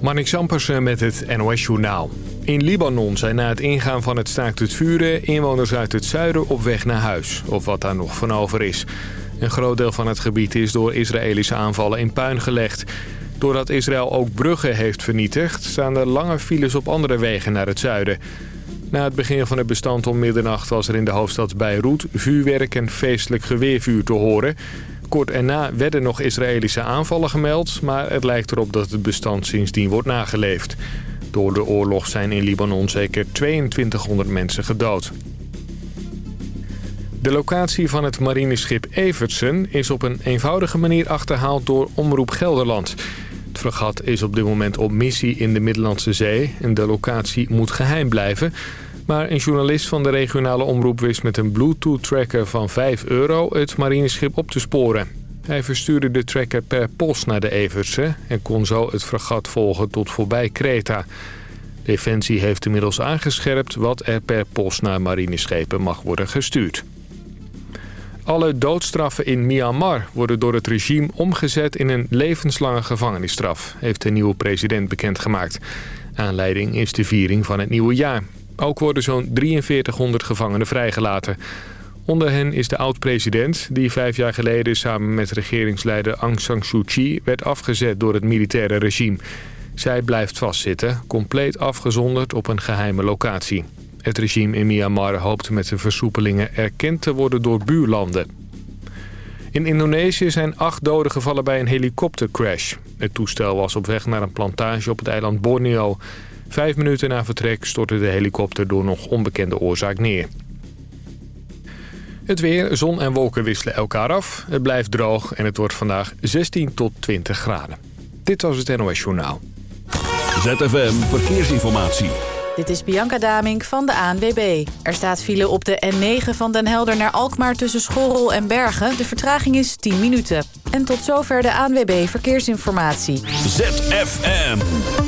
Marnik Sampersen met het NOS Journaal. In Libanon zijn na het ingaan van het staakt het vuren... inwoners uit het zuiden op weg naar huis, of wat daar nog van over is. Een groot deel van het gebied is door Israëlische aanvallen in puin gelegd. Doordat Israël ook bruggen heeft vernietigd... staan er lange files op andere wegen naar het zuiden. Na het begin van het bestand om middernacht was er in de hoofdstad Beirut... vuurwerk en feestelijk geweervuur te horen... Kort erna werden nog Israëlische aanvallen gemeld... maar het lijkt erop dat het bestand sindsdien wordt nageleefd. Door de oorlog zijn in Libanon zeker 2200 mensen gedood. De locatie van het marineschip Evertsen is op een eenvoudige manier achterhaald door Omroep Gelderland. Het fregat is op dit moment op missie in de Middellandse Zee en de locatie moet geheim blijven... Maar een journalist van de regionale omroep wist met een Bluetooth-tracker van 5 euro het marineschip op te sporen. Hij verstuurde de tracker per post naar de Evertse en kon zo het fregat volgen tot voorbij Kreta. Defensie heeft inmiddels aangescherpt wat er per post naar marineschepen mag worden gestuurd. Alle doodstraffen in Myanmar worden door het regime omgezet in een levenslange gevangenisstraf, heeft de nieuwe president bekendgemaakt. Aanleiding is de viering van het nieuwe jaar. Ook worden zo'n 4300 gevangenen vrijgelaten. Onder hen is de oud-president die vijf jaar geleden samen met regeringsleider Aung San Suu Kyi werd afgezet door het militaire regime. Zij blijft vastzitten, compleet afgezonderd op een geheime locatie. Het regime in Myanmar hoopt met de versoepelingen erkend te worden door buurlanden. In Indonesië zijn acht doden gevallen bij een helikoptercrash. Het toestel was op weg naar een plantage op het eiland Borneo. Vijf minuten na vertrek stortte de helikopter door nog onbekende oorzaak neer. Het weer, zon en wolken wisselen elkaar af. Het blijft droog en het wordt vandaag 16 tot 20 graden. Dit was het NOS Journaal. ZFM Verkeersinformatie. Dit is Bianca Damink van de ANWB. Er staat file op de N9 van Den Helder naar Alkmaar tussen Schorrel en Bergen. De vertraging is 10 minuten. En tot zover de ANWB Verkeersinformatie. ZFM.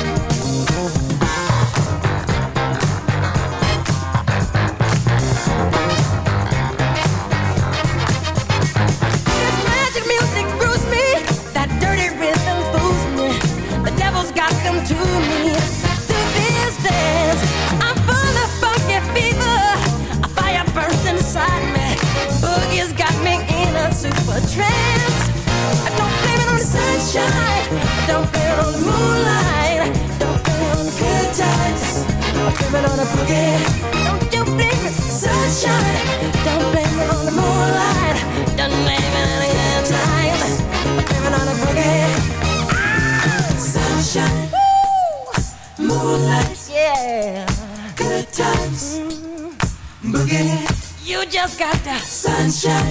Don't you blame me, sunshine. Don't blame me on the moonlight. Don't blame me on good on. Ah, sunshine. Moonlight. Yeah. Good times. Boogie. You just got the sunshine.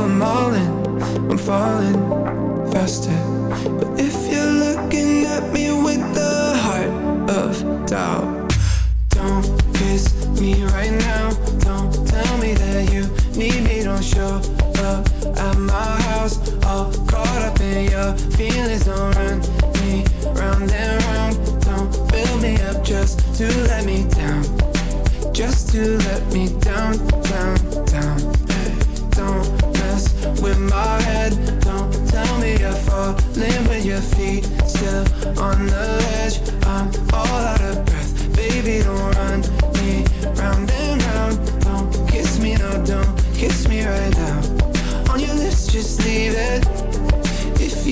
falling faster. But if you're looking at me with the heart of doubt,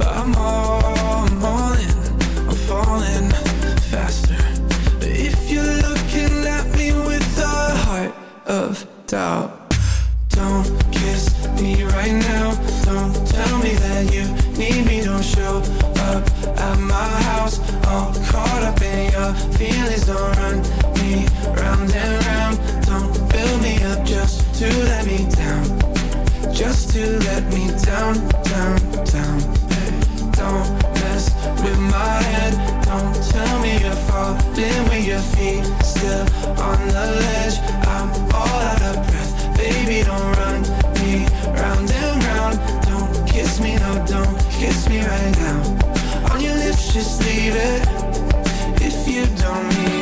I'm all, I'm all in. I'm falling faster. But if you're looking at me with a heart of doubt, falling with your feet still on the ledge. I'm all out of breath, baby. Don't run me round and round. Don't kiss me, no, don't kiss me right now. On your lips, just leave it if you don't mean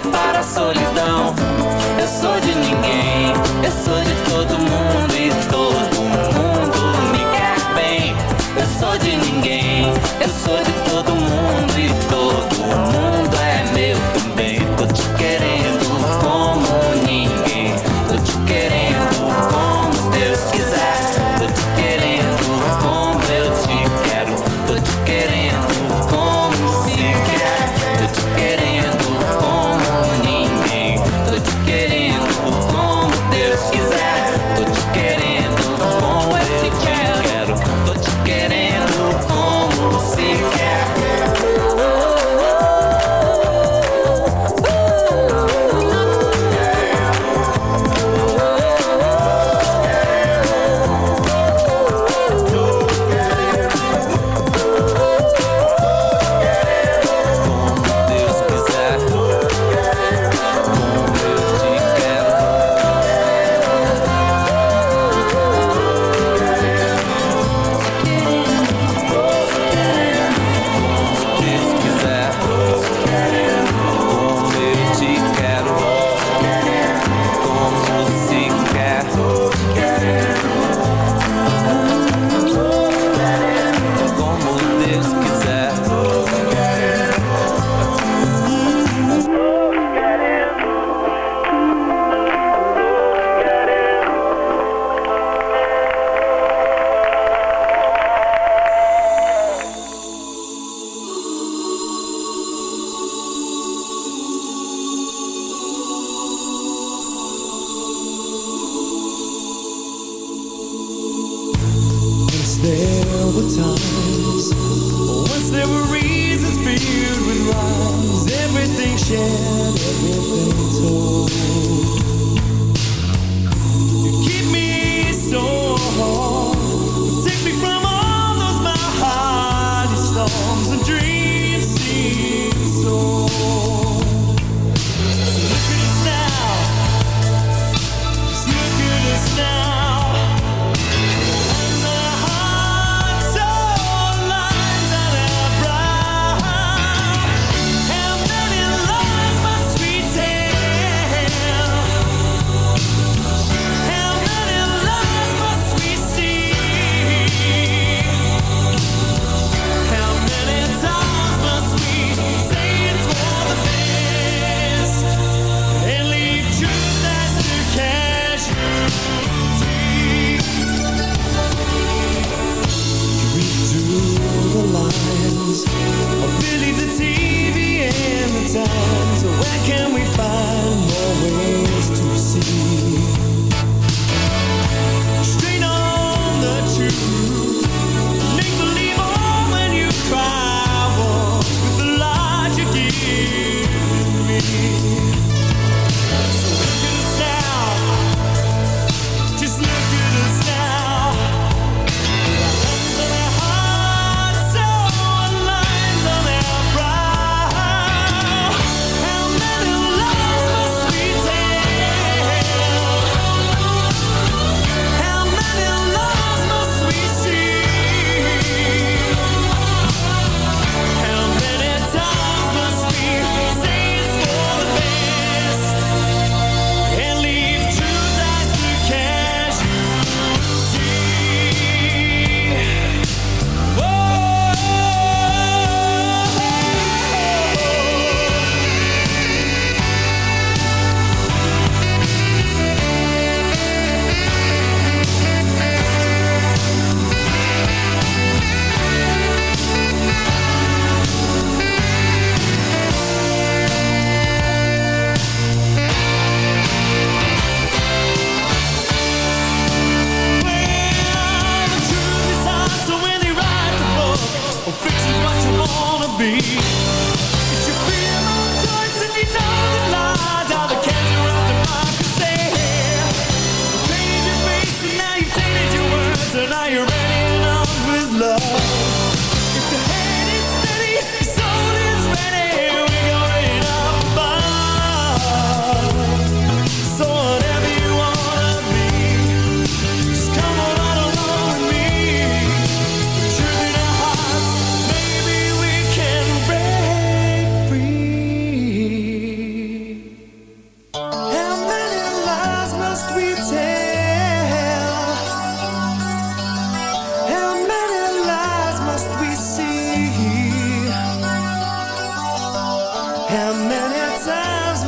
para a solidão. Eu sou de ninguém, eu sou de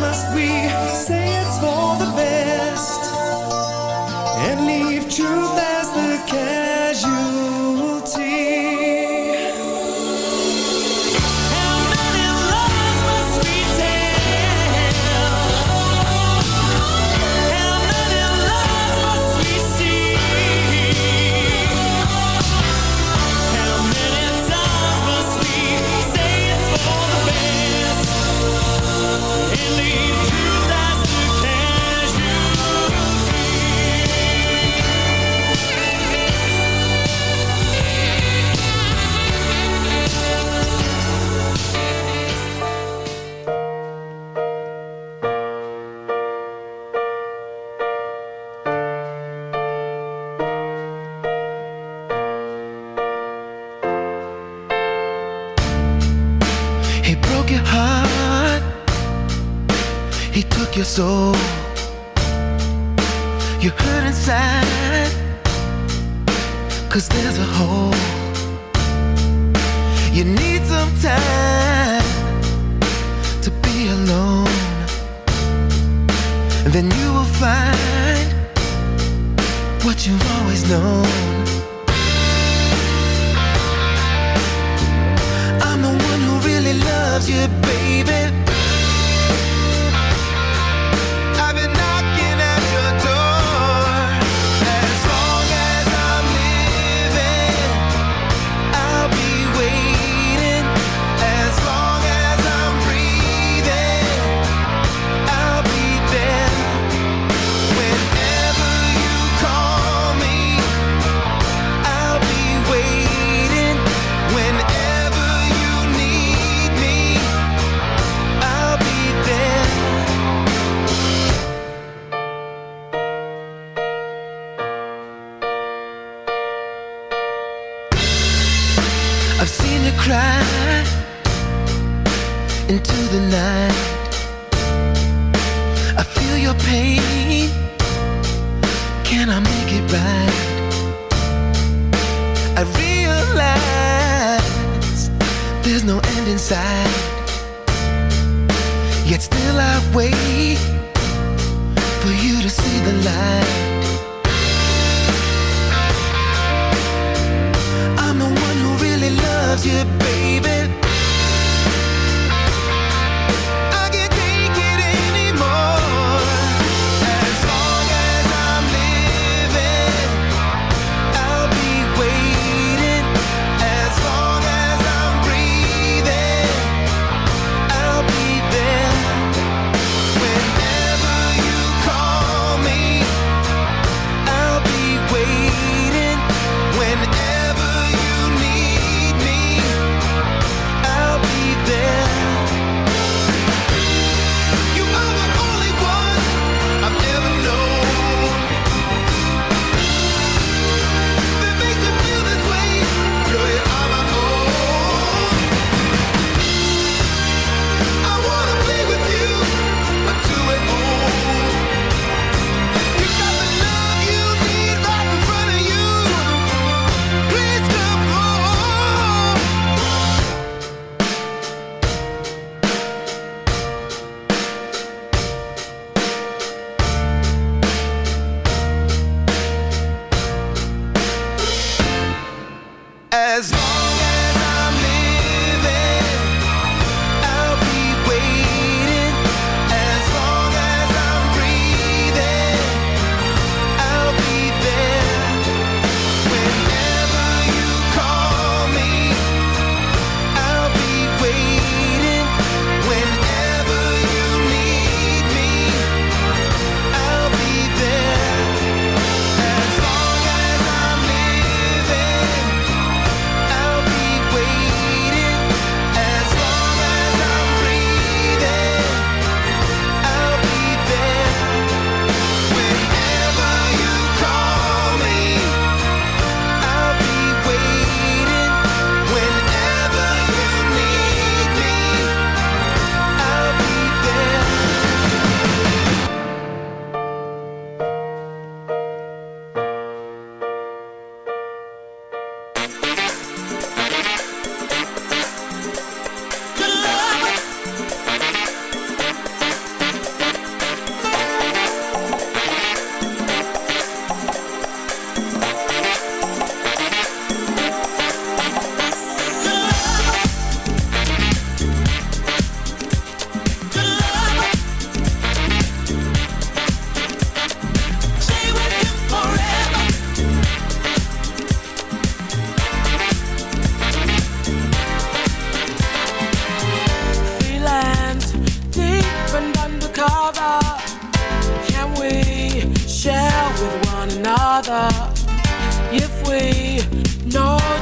must we say it's for the best and leave truth out?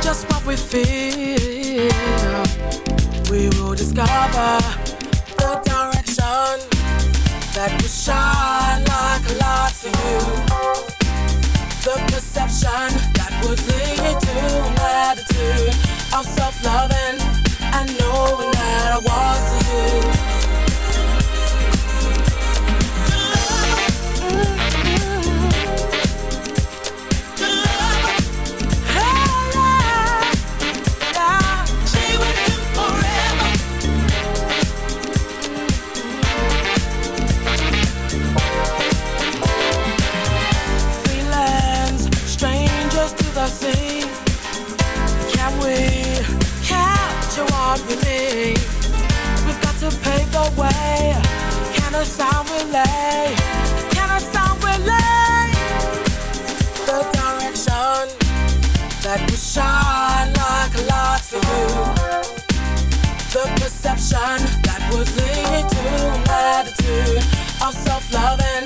Just what we feel, we will discover the direction that will shine like a light for you. The perception that would lead to an attitude of self-loving and knowing that I was to you. Way. Can a sound relay? Can a sound relay? The direction that will shine like a light for you. The perception that would lead to an attitude of self-loving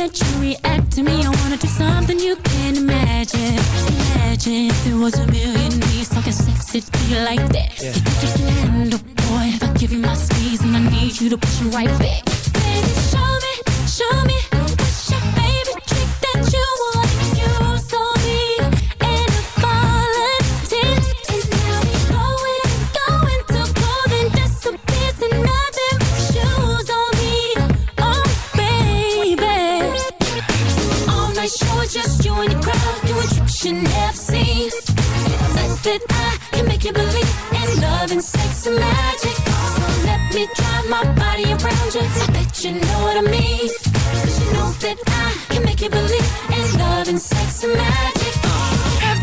That you react to me, I wanna do something you can't imagine. Imagine if there was a million ways talking sexy to you like that. You think you can handle, boy? If I give you my squeeze and I need you to push it right back. Baby, show me, show me. You never seen. Think that I can make you believe in love and sex and magic. So let me drive my body around you. I bet you know what I mean. You know that I can make you believe in love and sex and magic.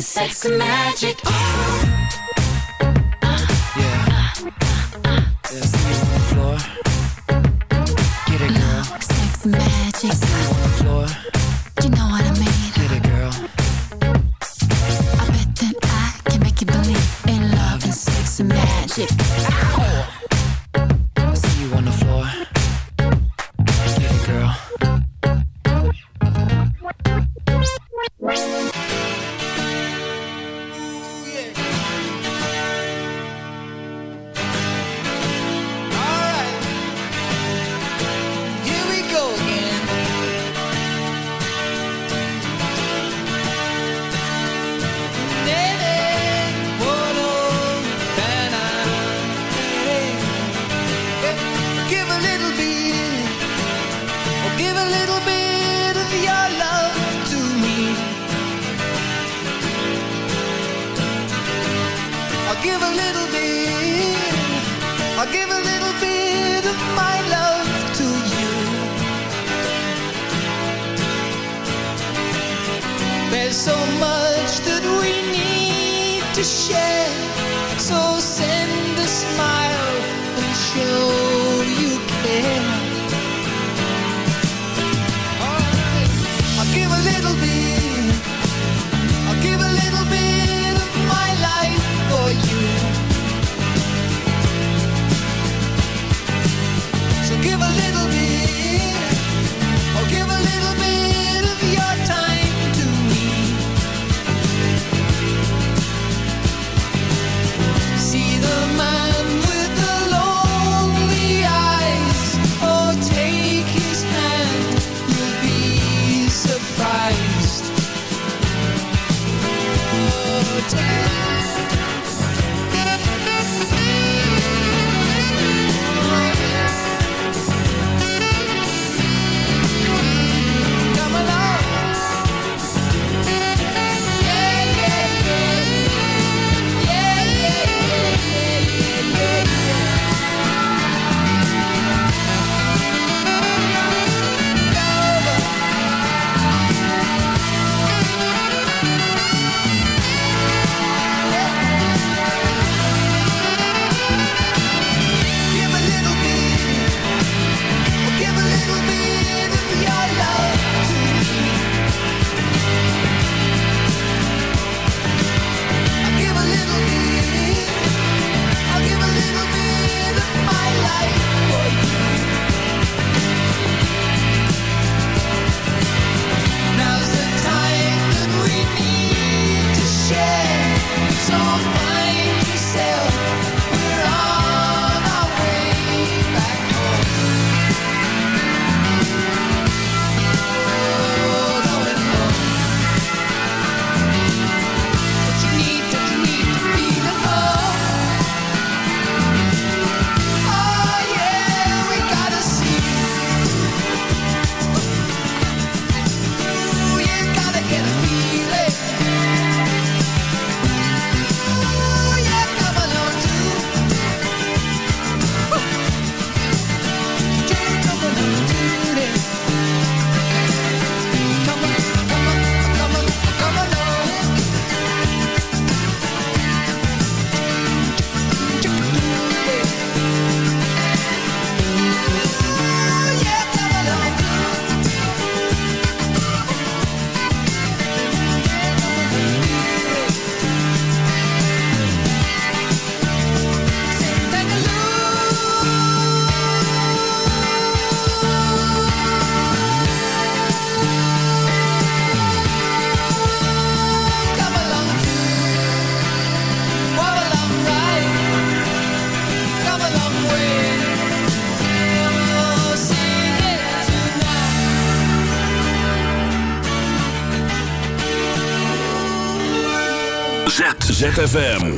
sex magic. There's so much that ZFM.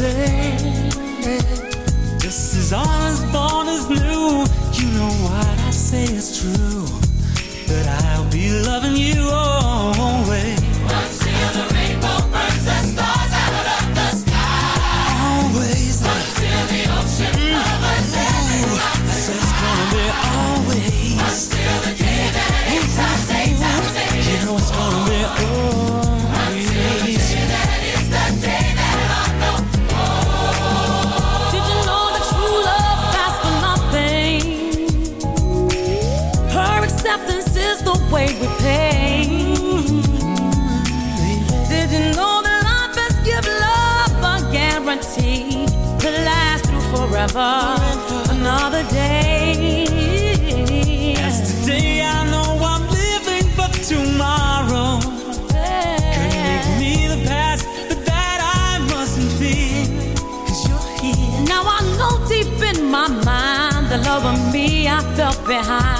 day. This is all. forever, another day. Yesterday, I know I'm living for tomorrow. Could make me the past, but that I mustn't fear. Cause you're here. Now I know deep in my mind the love of me I felt behind